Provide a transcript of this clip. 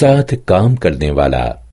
साथ काम करने वाला।